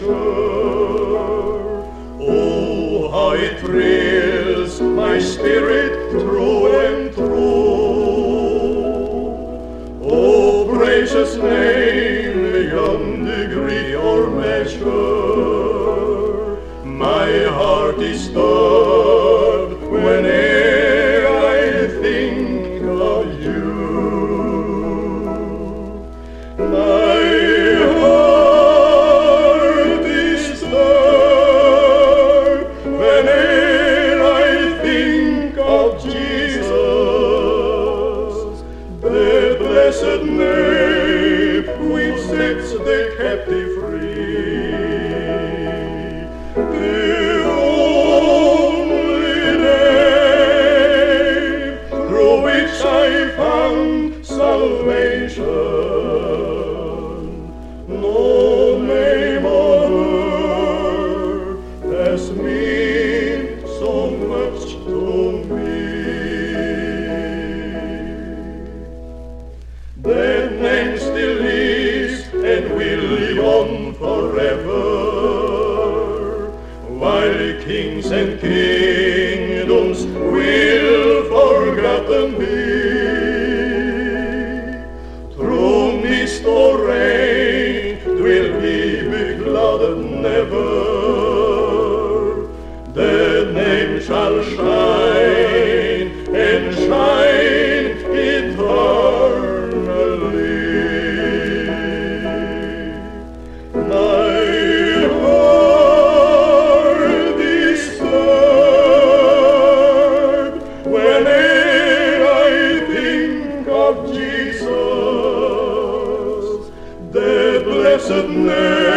literature. Oh, how it thrills my spirit through and through. Oh, precious name beyond degree or measure. My heart is stirred which sets the captive free. The name through which I found salvation. No name on earth has meant so much to me. That name still lives will live on forever, while kings and kingdoms will of Jesus, the blessed name